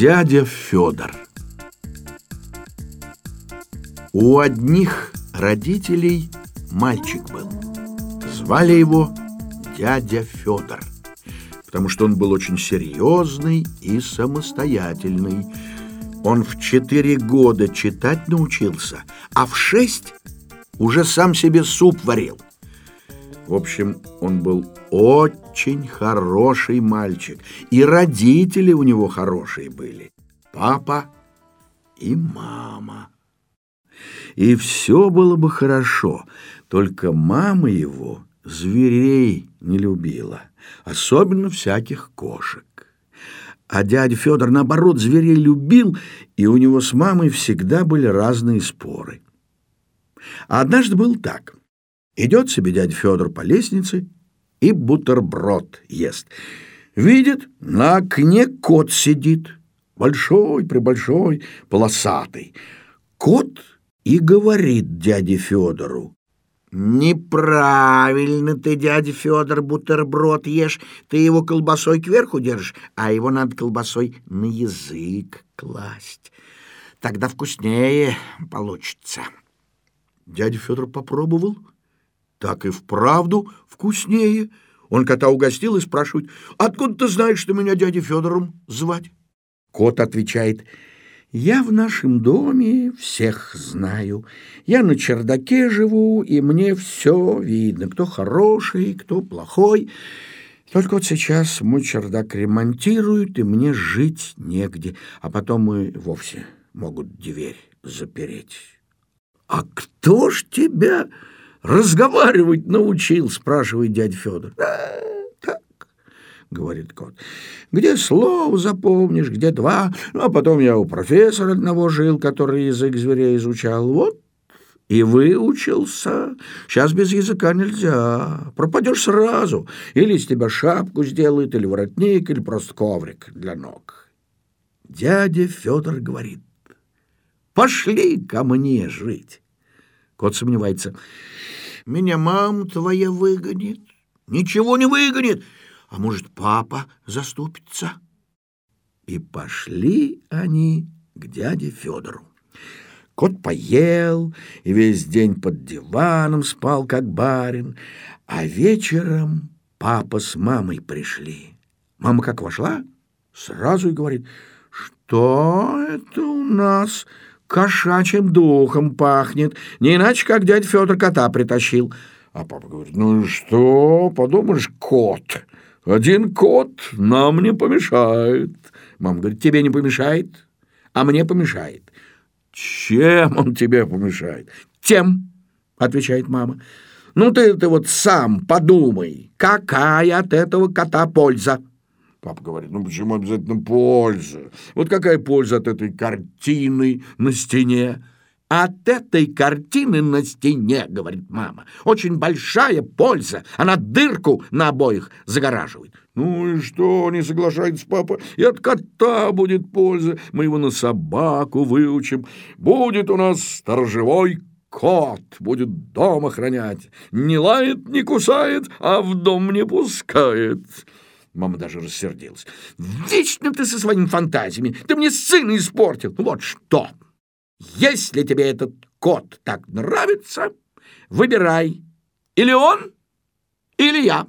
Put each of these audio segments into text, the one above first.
Дядя Федор У одних родителей мальчик был. Звали его дядя Федор, потому что он был очень серьезный и самостоятельный. Он в четыре года читать научился, а в шесть уже сам себе суп варил. В общем, он был очень хороший мальчик, и родители у него хорошие были. Папа и мама. И все было бы хорошо, только мама его зверей не любила, особенно всяких кошек. А дядя Федор, наоборот, зверей любил, и у него с мамой всегда были разные споры. А однажды был так. Идет себе дядя Федор по лестнице и бутерброд ест. Видит, на окне кот сидит, большой-пребольшой, полосатый. Кот и говорит дяде Федору. «Неправильно ты, дядя Федор, бутерброд ешь. Ты его колбасой кверху держишь, а его надо колбасой на язык класть. Тогда вкуснее получится». Дядя Федор попробовал — так и вправду вкуснее. Он кота угостил и спрашивает, «Откуда ты знаешь, что меня дядей Федором звать?» Кот отвечает, «Я в нашем доме всех знаю. Я на чердаке живу, и мне все видно, кто хороший, кто плохой. Только вот сейчас мой чердак ремонтируют, и мне жить негде, а потом и вовсе могут дверь запереть». «А кто ж тебя...» разговаривать научил?» — спрашивает дядя Федор. «А, так», — говорит кот, — «где слово запомнишь, где два. Ну, а потом я у профессора одного жил, который язык зверей изучал. Вот и выучился. Сейчас без языка нельзя. Пропадешь сразу. Или из тебя шапку сделают, или воротник, или просто коврик для ног. Дядя Федор говорит, пошли ко мне жить. Кот сомневается. Меня мама твоя выгонит. Ничего не выгонит. А может, папа заступится? И пошли они к дяде Федору. Кот поел и весь день под диваном спал, как барин, а вечером папа с мамой пришли. Мама как вошла, сразу и говорит, что это у нас кошачьим духом пахнет, не иначе, как дядя Федор кота притащил. А папа говорит, ну что, подумаешь, кот. Один кот нам не помешает. Мама говорит, тебе не помешает, а мне помешает. Чем он тебе помешает? Тем, отвечает мама. Ну ты, ты вот сам подумай, какая от этого кота польза? Папа говорит, ну почему обязательно польза? Вот какая польза от этой картины на стене? От этой картины на стене, говорит мама, очень большая польза. Она дырку на обоих загораживает. Ну и что, не соглашается папа? И от кота будет польза. Мы его на собаку выучим. Будет у нас сторожевой кот, будет дом охранять. Не лает, не кусает, а в дом не пускает. Мама даже рассердилась. «Вечно ты со своими фантазиями! Ты мне сына испортил! Вот что! Если тебе этот кот так нравится, выбирай, или он, или я!»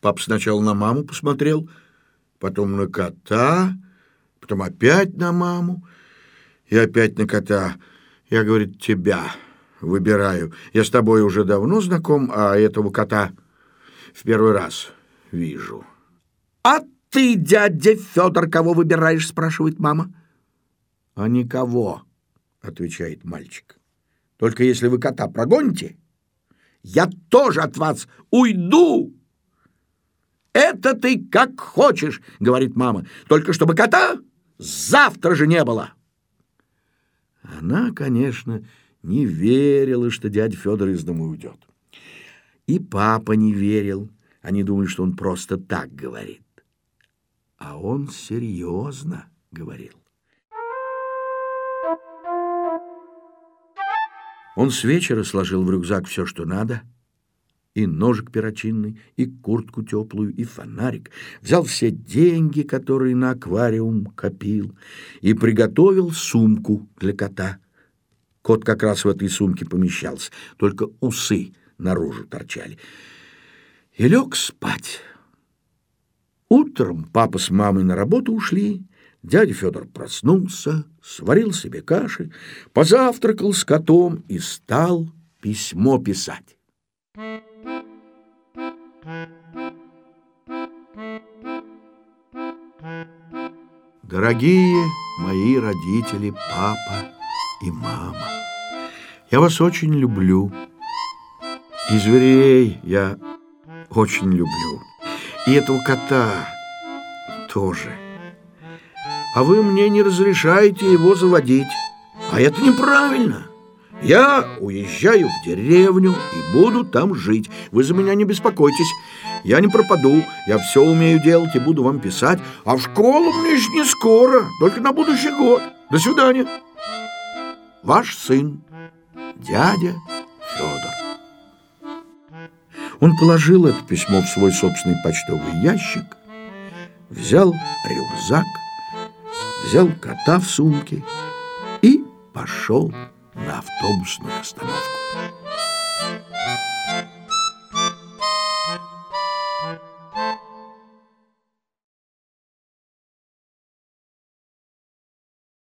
Пап сначала на маму посмотрел, потом на кота, потом опять на маму и опять на кота. Я, говорит, тебя выбираю. Я с тобой уже давно знаком, а этого кота в первый раз вижу. А ты, дядя Федор, кого выбираешь, спрашивает мама. А никого, отвечает мальчик. Только если вы кота прогоните, я тоже от вас уйду. Это ты как хочешь, говорит мама, только чтобы кота завтра же не было. Она, конечно, не верила, что дядя Федор из дома уйдет. И папа не верил. Они думали, что он просто так говорит. А он серьезно говорил. Он с вечера сложил в рюкзак все, что надо, и ножик перочинный, и куртку теплую, и фонарик, взял все деньги, которые на аквариум копил, и приготовил сумку для кота. Кот как раз в этой сумке помещался, только усы наружу торчали. И лег спать. Утром папа с мамой на работу ушли, дядя Федор проснулся, сварил себе каши, позавтракал с котом и стал письмо писать. Дорогие мои родители, папа и мама, я вас очень люблю. И зверей я очень люблю. И этого кота тоже. А вы мне не разрешаете его заводить. А это неправильно. Я уезжаю в деревню и буду там жить. Вы за меня не беспокойтесь. Я не пропаду, я все умею делать и буду вам писать. А в школу мне еще не скоро, только на будущий год. До свидания. Ваш сын, дядя. Он положил это письмо в свой собственный почтовый ящик, взял рюкзак, взял кота в сумке и пошел на автобусную остановку.